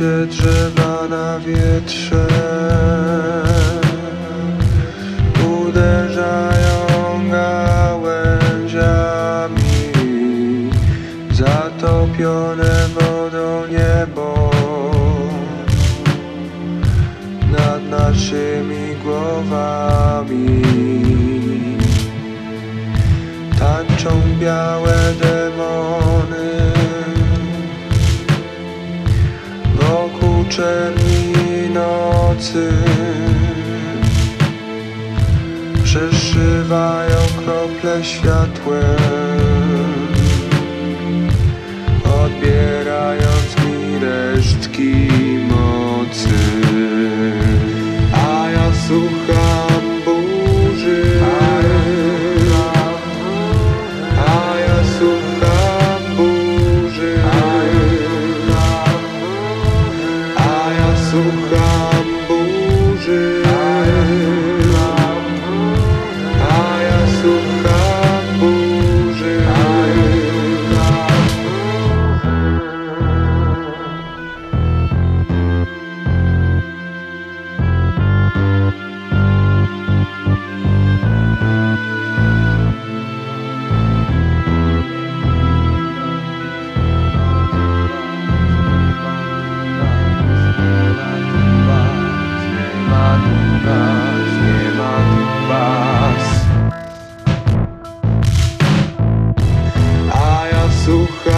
się drzewa na wietrze. Uderzają gałęziami Zatopione wodą niebo. Nad naszymi głowami Tańczą białe Czerni nocy. Przeszywają krople światłem Słuchaj.